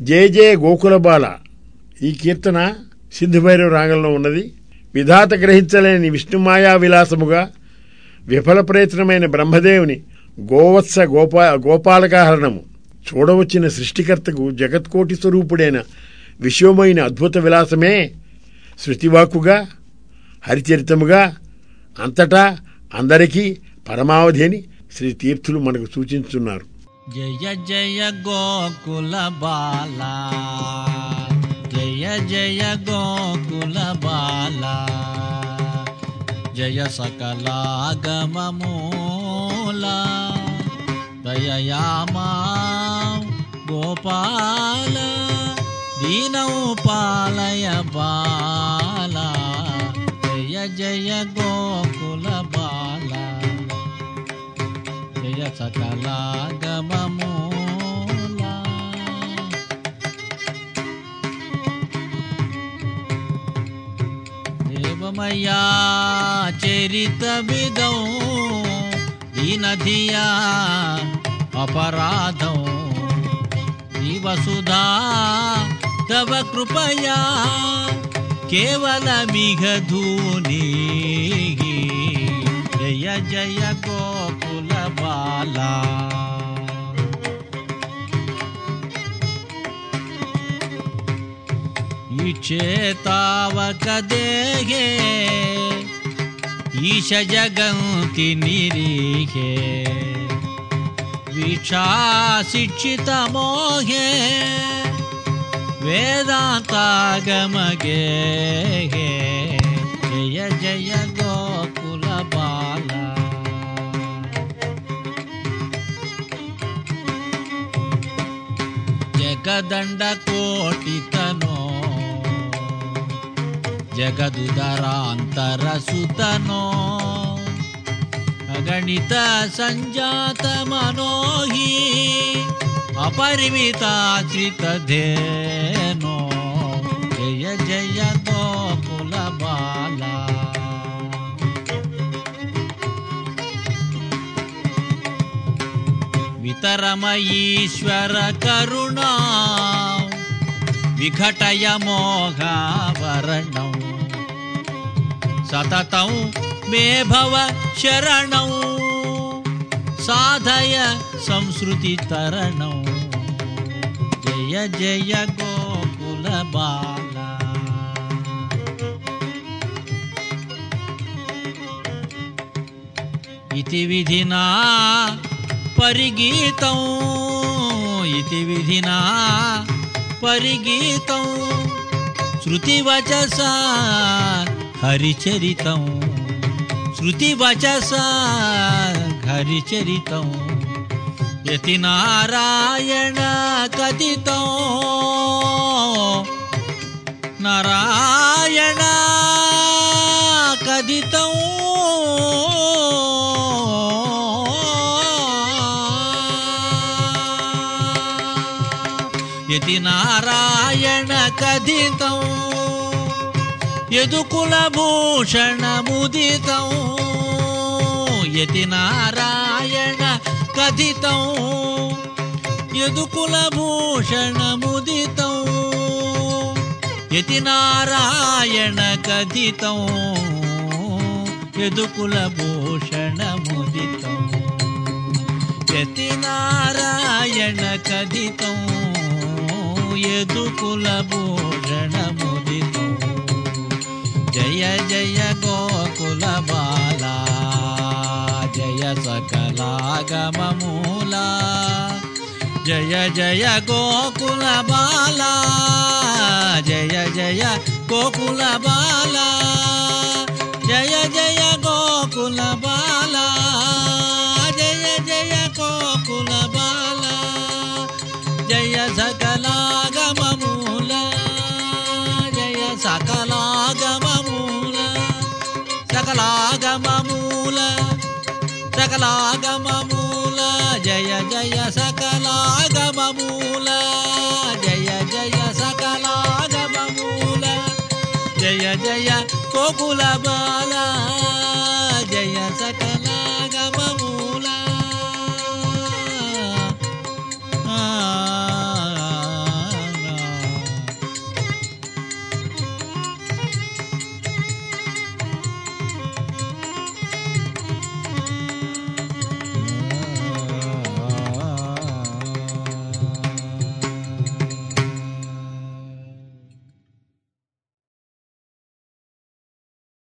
జయ జయ గోకులబాల. ఈ కీర్తన సిద్ధభైరవ రాగంలో ఉన్నది. విధాత గ్రహించలేని విష్ణుమాయా విలాసముగా విఫల ప్రయత్నమైన బ్రహ్మదేవుని గోవత్స గోపా గోపాలకాహరణము చూడవచ్చిన సృష్టికర్తకు జగత్కోటి స్వరూపుడైన విశ్వమైన అద్భుత విలాసమే శృతివాకుగా హరిచరితముగా అంతటా అందరికీ పరమావధి అని శ్రీ తీర్థులు మనకు సూచించున్నారు. जय जय गोकुलबाला जय जय गोकुलबाला जय सकलागममूला दययामा गोपाल दीनौपालय बाला जय जय गोकुलबाला सकलागममो चरित चरितविदौ दीनधिया अपराधौ। दिवसुधा तव कृपया केवल केवलमिघधूनी జయ జయ గోకుల బాలా ఇచేతావక దేహే ఈశ జగంతి నిరీహే వీక్షాశిక్షిత మోహే వేదాంతాగమగే ಜಗದಂಡ ಕೋಟಿತನೋ. ಜಗದುದರಾಂತರ ಸುತನೋ. ಅಗಣಿತ ಸಂಜಾತ ಮನೋಹಿ ಅಪರಿಮಿತಾಶ್ರಿತಧೇನೋ ಜಯ ಜಯ नितरमयीश्वर करुणा। विघटय मोघावरणौ। सतत मे भव शरणौ। साधय तरण। जय जय गोकुलबाला विधिना పరిగీతం. ఇది విధినా? పరిగీతం. శృతివచస హరిచరితం. శృతివచస హరిచరితం. యతి నారాయణ కథితం. నారాయణ కథితం. యతి నారాయణ కథితం. యదుకుల భూషణ ముదితం. యతి నారాయణ కథితం. యదుకుల భూషణ ముదితం. యతి నారాయణ కథితం. యదుకుల భూషణ ముదితం. యతి నారాయణ కథితం. ुलमुदि जय जय गोकुलबाला जय सकला गमूला जय जय गोकुलबाला जय जय गोकुलबाला సకలాగమూల జయ జయ సకలాగమూల జయ జయ సకలాగమూల జయ జయ కోకుల బాలా.